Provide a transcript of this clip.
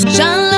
上。